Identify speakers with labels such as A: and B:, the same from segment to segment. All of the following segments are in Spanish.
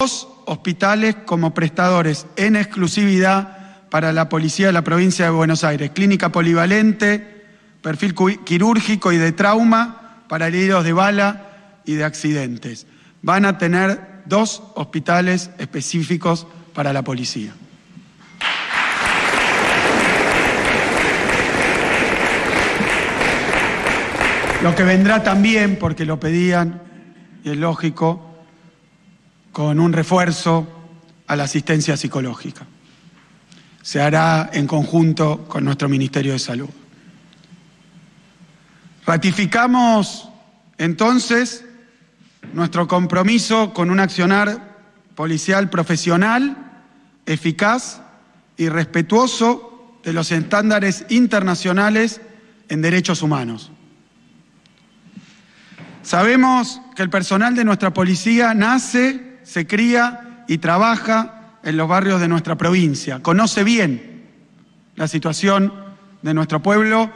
A: dos hospitales como prestadores en exclusividad para la Policía de la Provincia de Buenos Aires. Clínica polivalente, perfil quirúrgico y de trauma para heridos de bala y de accidentes. Van a tener dos hospitales específicos para la policía. Lo que vendrá también, porque lo pedían, y es lógico, con un refuerzo a la asistencia psicológica. Se hará en conjunto con nuestro Ministerio de Salud. Ratificamos entonces nuestro compromiso con un accionar policial profesional, eficaz y respetuoso de los estándares internacionales en derechos humanos. Sabemos que el personal de nuestra policía nace se cría y trabaja en los barrios de nuestra provincia, conoce bien la situación de nuestro pueblo,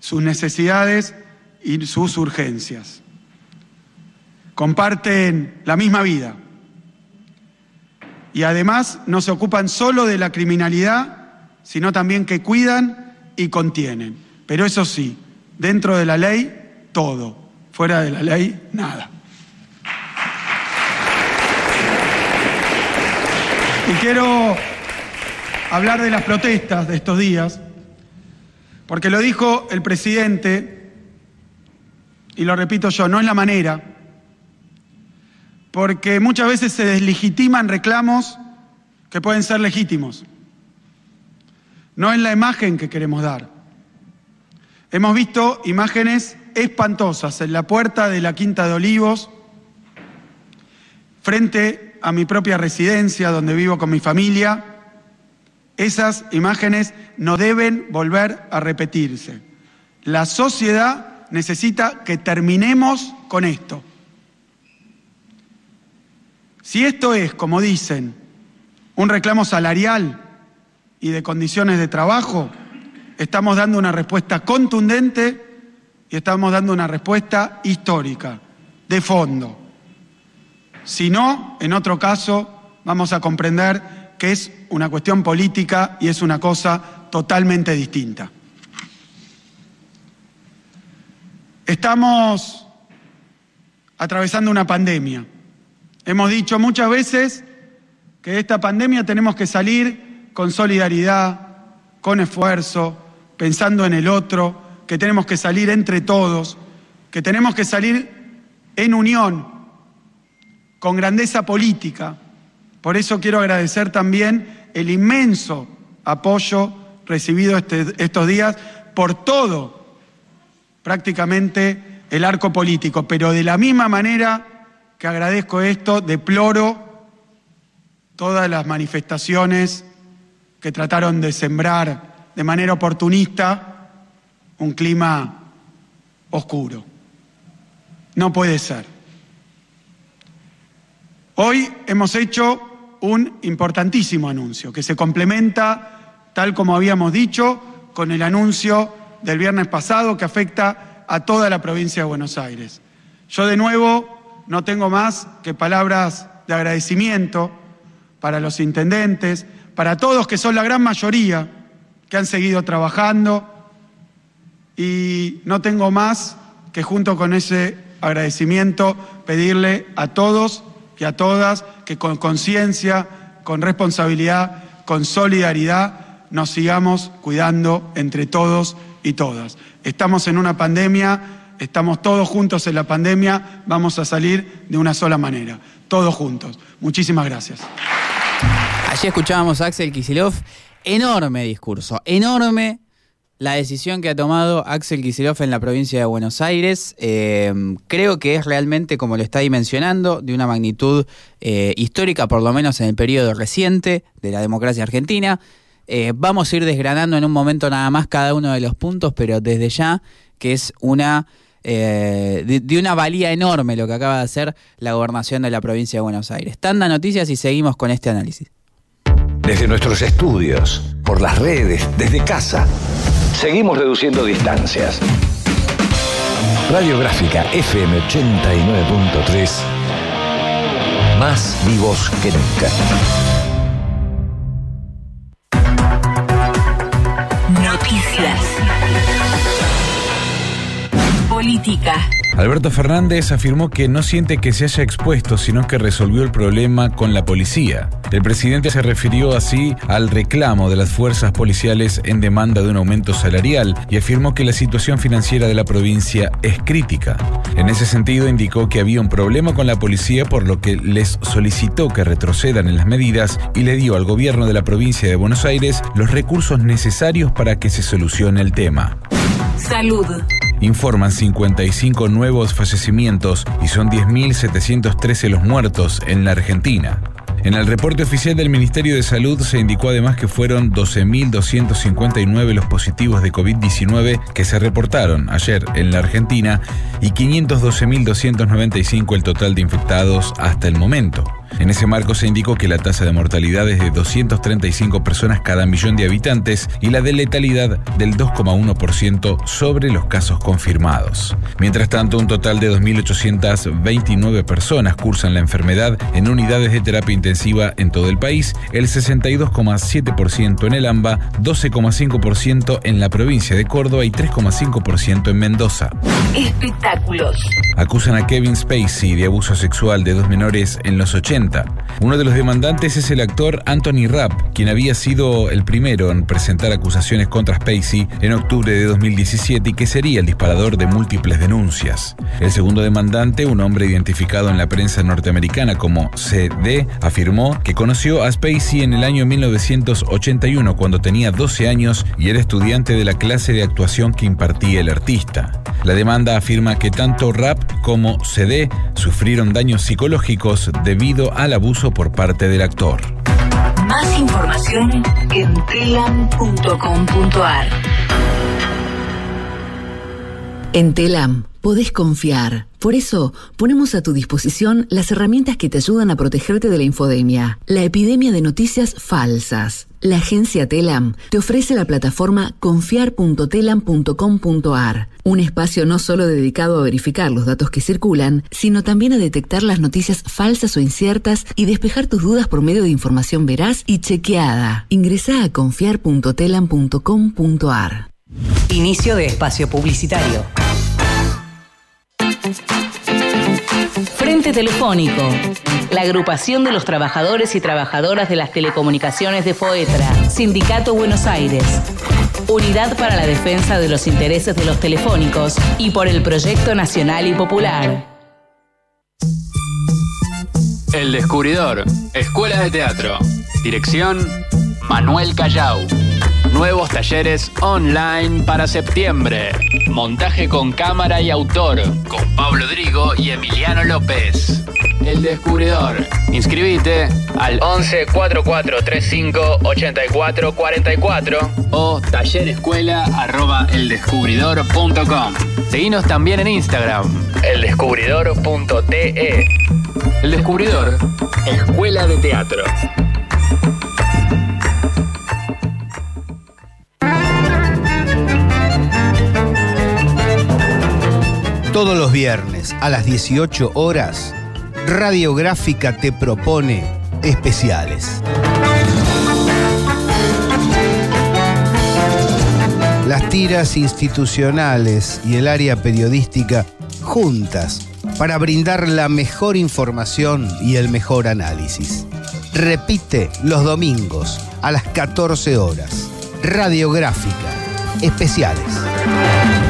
A: sus necesidades y sus urgencias. Comparten la misma vida y además no se ocupan solo de la criminalidad, sino también que cuidan y contienen. Pero eso sí, dentro de la ley, todo. Fuera de la ley, nada. Y quiero hablar de las protestas de estos días, porque lo dijo el presidente, y lo repito yo, no es la manera, porque muchas veces se deslegitiman reclamos que pueden ser legítimos. No es la imagen que queremos dar. Hemos visto imágenes espantosas en la puerta de la Quinta de Olivos, frente a mi propia residencia donde vivo con mi familia, esas imágenes no deben volver a repetirse. La sociedad necesita que terminemos con esto. Si esto es, como dicen, un reclamo salarial y de condiciones de trabajo, estamos dando una respuesta contundente y estamos dando una respuesta histórica, de fondo. Si no, en otro caso, vamos a comprender que es una cuestión política y es una cosa totalmente distinta. Estamos atravesando una pandemia. Hemos dicho muchas veces que de esta pandemia tenemos que salir con solidaridad, con esfuerzo, pensando en el otro, que tenemos que salir entre todos, que tenemos que salir en unión, con grandeza política. Por eso quiero agradecer también el inmenso apoyo recibido este, estos días por todo, prácticamente, el arco político. Pero de la misma manera que agradezco esto, deploro todas las manifestaciones que trataron de sembrar de manera oportunista un clima oscuro. No puede ser. Hoy hemos hecho un importantísimo anuncio que se complementa, tal como habíamos dicho, con el anuncio del viernes pasado que afecta a toda la provincia de Buenos Aires. Yo de nuevo no tengo más que palabras de agradecimiento para los intendentes, para todos que son la gran mayoría que han seguido trabajando y no tengo más que junto con ese agradecimiento pedirle a todos y a todas que con conciencia, con responsabilidad, con solidaridad nos sigamos cuidando entre todos y todas. Estamos en una pandemia, estamos todos juntos en la pandemia, vamos a salir de una sola manera, todos juntos. Muchísimas gracias.
B: Allí escuchábamos a Axel Kisilov, enorme discurso, enorme la decisión que ha tomado Axel Kicillof en la provincia de Buenos Aires. Eh, creo que es realmente, como lo está dimensionando, de una magnitud eh, histórica, por lo menos en el periodo reciente de la democracia argentina. Eh, vamos a ir desgranando en un momento nada más cada uno de los puntos, pero desde ya que es una de, de, una valía enorme lo que acaba de hacer la gobernación de la provincia de Buenos Aires. Tanda noticias y seguimos con este análisis.
C: Desde nuestros estudios, por las redes, desde casa. Seguimos reduciendo distancias. Radiográfica FM 89.3 más vivos que nunca.
D: Política.
E: Alberto Fernández afirmó que no siente que se haya expuesto, sino que resolvió el problema con la policía. El presidente se refirió así al reclamo de las fuerzas policiales en demanda de un aumento salarial y afirmó que la situación financiera de la provincia es crítica. En ese sentido, indicó que había un problema con la policía por lo que les solicitó que retrocedan en las medidas y le dio al gobierno de la provincia de Buenos Aires los recursos necesarios para que se solucione el tema.
D: Salud.
E: Informan 55 nuevos fallecimientos y son 10.713 los muertos en la Argentina. En el reporte oficial del Ministerio de Salud se indicó además que fueron 12.259 los positivos de COVID-19 que se reportaron ayer en la Argentina y 512.295 el total de infectados hasta el momento. En ese marco se indicó que la tasa de mortalidad es de 235 personas cada millón de habitantes y la de letalidad del 2,1% sobre los casos confirmados. Mientras tanto, un total de 2.829 personas cursan la enfermedad en unidades de terapia intensiva en todo el país, el 62,7% en el AMBA, 12,5% en la provincia de Córdoba y 3,5% en Mendoza.
D: Espectáculos.
E: Acusan a Kevin Spacey de abuso sexual de dos menores en los 80. Uno de los demandantes es el actor Anthony Rapp, quien había sido el primero en presentar acusaciones contra Spacey en octubre de 2017 y que sería el disparador de múltiples denuncias. El segundo demandante, un hombre identificado en la prensa norteamericana como CD, afirmó que conoció a Spacey en el año 1981 cuando tenía 12 años y era estudiante de la clase de actuación que impartía el artista. La demanda afirma que tanto Rapp como CD sufrieron daños psicológicos debido al abuso por parte del actor.
D: Más información en telam.com.ar.
F: En Telam podés confiar. Por eso ponemos a tu disposición las herramientas que te ayudan a protegerte de la infodemia, la epidemia de noticias falsas. La agencia Telam te ofrece la plataforma confiar.telam.com.ar, un espacio no solo dedicado a verificar los datos que circulan, sino también a detectar las noticias falsas o inciertas y despejar tus dudas por medio de información veraz y chequeada. Ingresa a confiar.telam.com.ar.
G: Inicio de espacio publicitario. Frente Telefónico, la agrupación de los trabajadores y trabajadoras de las telecomunicaciones de FOETRA, Sindicato Buenos Aires, Unidad para la Defensa de los Intereses de los Telefónicos y por el Proyecto Nacional y Popular.
H: El Descubridor, Escuela de Teatro. Dirección, Manuel Callao. Nuevos talleres online para septiembre. Montaje con cámara y autor, con Pablo Drigo y Emiliano López. El Descubridor. Inscribite al 11 44 35 84 44 o tallerescuela arroba eldescubridor.com. Seguinos también en Instagram, eldescubridor.te. El Descubridor, Escuela de Teatro.
I: Todos los viernes a las 18 horas, Radiográfica te propone especiales. Las tiras institucionales y el área periodística juntas para brindar la mejor información y el mejor análisis. Repite los domingos a las 14 horas. Radiográfica. Especiales.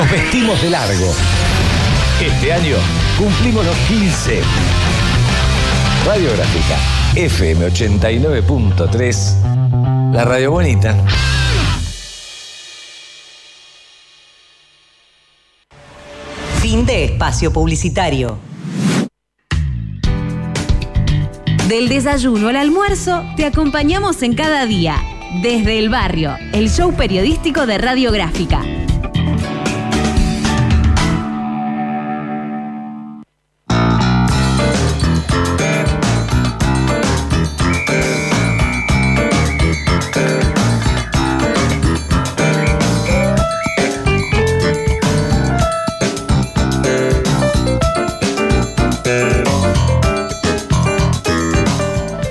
C: nos vestimos de largo. Este año cumplimos los 15. Radiográfica FM 89.3. La radio bonita.
G: Fin de espacio publicitario.
J: Del desayuno al almuerzo, te acompañamos en cada día. Desde el barrio, el show periodístico de Radiográfica.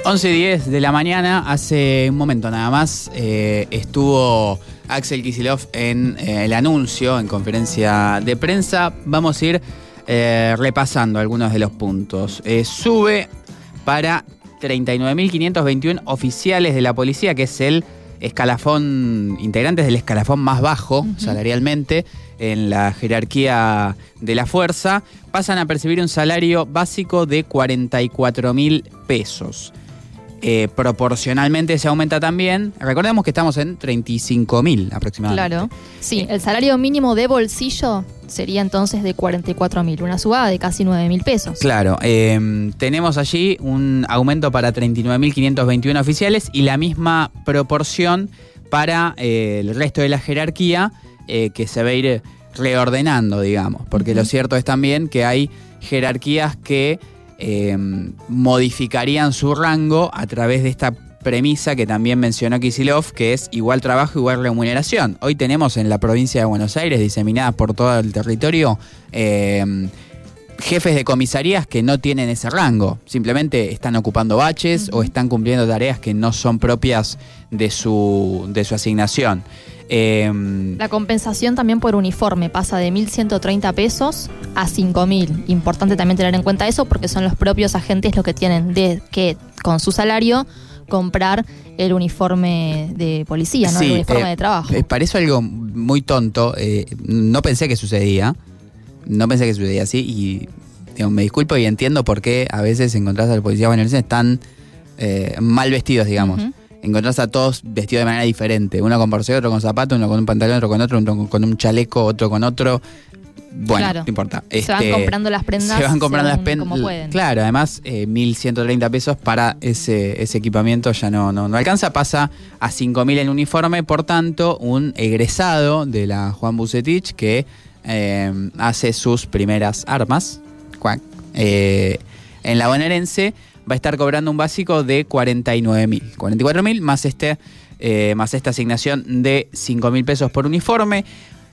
B: Once y 10 de la mañana, hace un momento nada más, eh, estuvo Axel Kisilov en eh, el anuncio, en conferencia de prensa. Vamos a ir eh, repasando algunos de los puntos. Sube para 39.521 oficiales de la policía, que es el escalafón, integrantes del escalafón más bajo salarialmente en la jerarquía de la fuerza, pasan a percibir un salario básico de 44 mil pesos. Eh, proporcionalmente se aumenta también. Recordemos que estamos en 35 mil aproximadamente.
K: Claro. Sí, el salario mínimo de bolsillo sería entonces de 44 mil, una subada de casi 9 mil pesos.
B: Claro, eh, tenemos allí un aumento para 39.521 oficiales y la misma proporción para eh, el resto de la jerarquía eh, que se va a ir reordenando, digamos, porque lo cierto es también que hay jerarquías que eh, modificarían su rango a través de esta premisa que también mencionó Kisilov, que es igual trabajo, igual remuneración. Hoy tenemos en la provincia de Buenos Aires, diseminadas por todo el territorio, eh, jefes de comisarías que no tienen ese rango, simplemente están ocupando baches o están cumpliendo tareas que no son propias de su, de su asignación. Eh,
K: La compensación también por uniforme pasa de 1.130 pesos a 5.000. Importante también tener en cuenta eso porque son los propios agentes los que tienen de que con su salario comprar el uniforme de policía, ¿no? el uniforme
B: eh,
K: de trabajo.
B: eh, parece algo muy tonto. eh, no pensé que sucedía. No pensé que sucedía así. Y me disculpo y entiendo por qué a veces encontrás a los policías bonaerenses tan mal vestidos, digamos. Encontrás a todos vestidos de manera diferente. Uno con borseo, otro con zapato, uno con un pantalón, otro con otro, uno con un chaleco, otro con otro. Bueno,
K: Claro.
B: no importa.
K: Se van
B: Este,
K: comprando las prendas
B: Se van comprando las prendas. Claro, además, eh, 1.130 pesos para ese, ese equipamiento ya no, no, no alcanza. Pasa a 5.000 en uniforme. Por tanto, un egresado de la Juan Bucetich que eh, hace sus primeras armas cuac, eh, en la bonaerense va a estar cobrando un básico de 49.000. 44.000 más, este, eh, más esta asignación de 5.000 pesos por uniforme.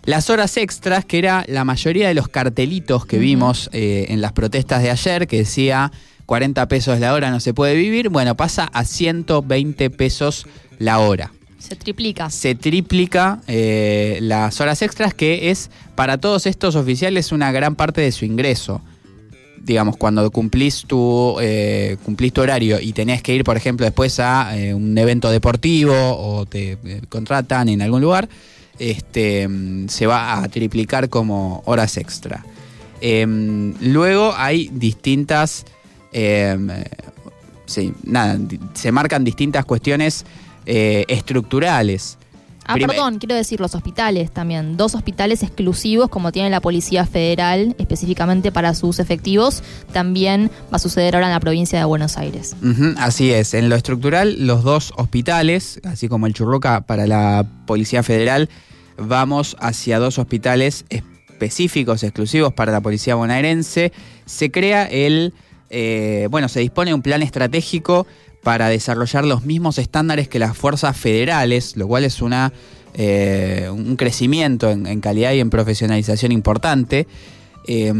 B: Las horas extras, que era la mayoría de los cartelitos que vimos eh, en las protestas de ayer, que decía 40 pesos la hora no se puede vivir, bueno, pasa a 120 pesos la hora.
K: Se triplica.
B: Se triplica eh, las horas extras, que es para todos estos oficiales una gran parte de su ingreso. Digamos, cuando cumplís tu, eh, cumplís tu horario y tenés que ir, por ejemplo, después a eh, un evento deportivo o te eh, contratan en algún lugar, este, mm, se va a triplicar como horas extra. Em, luego hay distintas. em, sí, nada, se marcan distintas cuestiones eh, estructurales.
K: Ah, perdón, quiero decir los hospitales también. Dos hospitales exclusivos como tiene la Policía Federal específicamente para sus efectivos. También va a suceder ahora en la provincia de Buenos Aires.
B: Así es, en lo estructural, los dos hospitales, así como el Churruca para la Policía Federal, vamos hacia dos hospitales específicos, exclusivos para la Policía bonaerense. Se crea el, eh, bueno, se dispone un plan estratégico para desarrollar los mismos estándares que las fuerzas federales, lo cual es una, eh, un crecimiento en, en calidad y en profesionalización importante. Eh,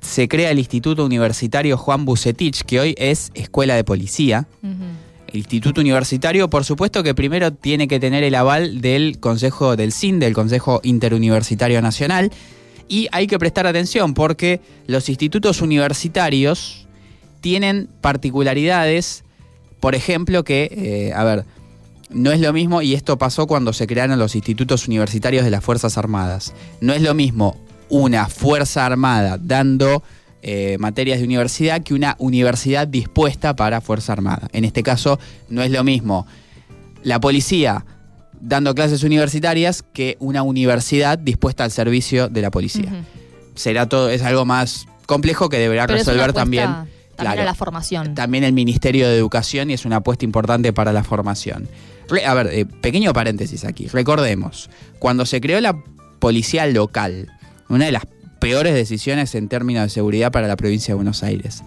B: se crea el Instituto Universitario Juan Bucetich, que hoy es Escuela de Policía. El Instituto Universitario, por supuesto que primero tiene que tener el aval del Consejo del CIN, del Consejo Interuniversitario Nacional, y hay que prestar atención porque los institutos universitarios tienen particularidades, por ejemplo, que, eh, a ver, no es lo mismo, y esto pasó cuando se crearon los institutos universitarios de las Fuerzas Armadas, no es lo mismo una Fuerza Armada dando eh, materias de universidad que una universidad dispuesta para Fuerza Armada. En este caso, no es lo mismo la policía dando clases universitarias que una universidad dispuesta al servicio de la policía. será todo, es algo más complejo que deberá
K: Pero
B: resolver también.
K: También
B: claro,
K: a la formación.
B: también el Ministerio de Educación y es una apuesta importante para la formación. Re- a ver, eh, pequeño paréntesis aquí. Recordemos, cuando se creó la policía local, una de las peores decisiones en términos de seguridad para la provincia de Buenos Aires,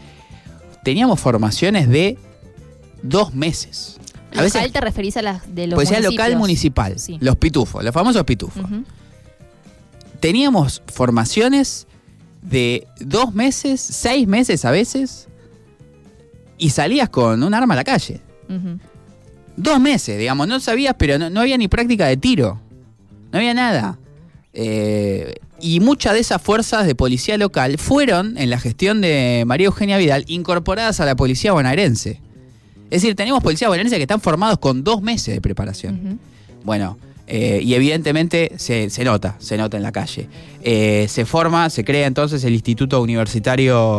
B: teníamos formaciones de dos meses. A
K: local
B: veces
K: te referís a las de los
B: policía local municipal,
K: Sí.
B: los pitufos, los famosos pitufos. Teníamos formaciones de dos meses, seis meses a veces, y salías con un arma a la calle. Dos meses, digamos, no sabías, pero no, no había ni práctica de tiro. No había nada. Eh, y muchas de esas fuerzas de policía local fueron, en la gestión de María Eugenia Vidal, incorporadas a la policía bonaerense. Es decir, tenemos policías bonaerenses que están formados con dos meses de preparación. Bueno, eh, y evidentemente se, se nota, se nota en la calle. Eh, se forma, se crea entonces el Instituto Universitario